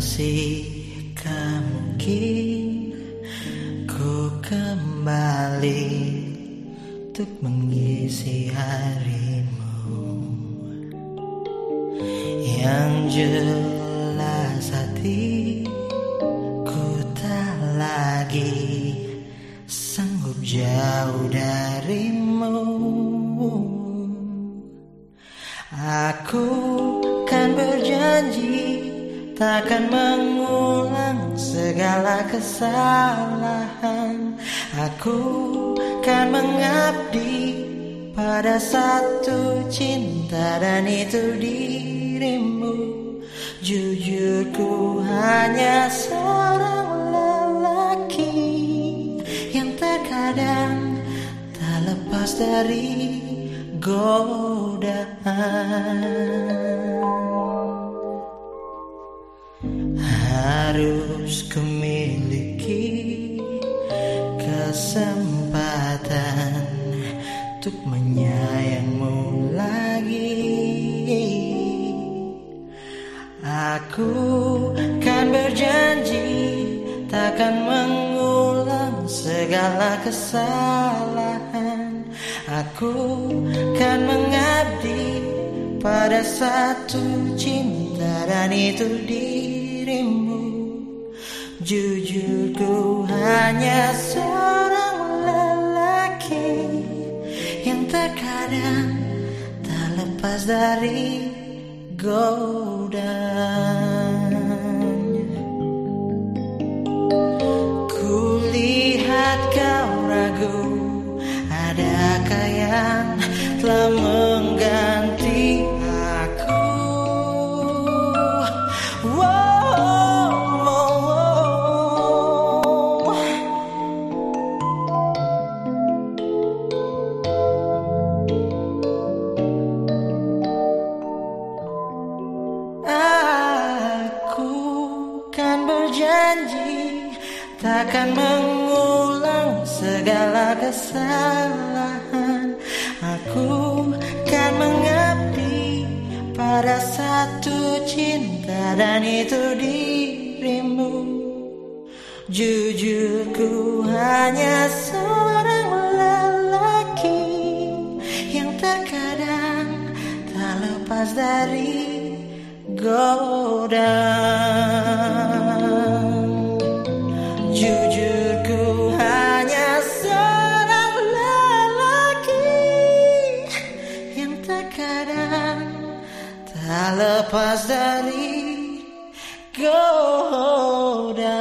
Masihkah mungkin ku kembali Untuk mengisi harimu. Yang jelas hati Ku tak lagi Sanggup jauh darimu Takkan mengulang segala kesalahan. Aku kan mengabdi pada satu cinta dan itu dirimu. Jujur ku hanya seorang lelaki Yang terkadang tak lepas dari godaan harus kumiliki kesempatan untuk menyayangmu lagi. Aku kan berjanji takkan mengulang segala kesalahan. Aku kan mengabdi pada satu cinta dan itu dirimu Jujur ku hanya seorang lelaki Yang terkadang tak lepas dari godaan. Kulihat kau ragu Adakah yang telah takkan mengulang segala kesalahan. Aku kan mengabdi pada satu cinta dan itu dirimu. Jujur ku hanya seorang lelaki yang terkadang tak lepas dari godaan. kadang tak lepas dari godaan.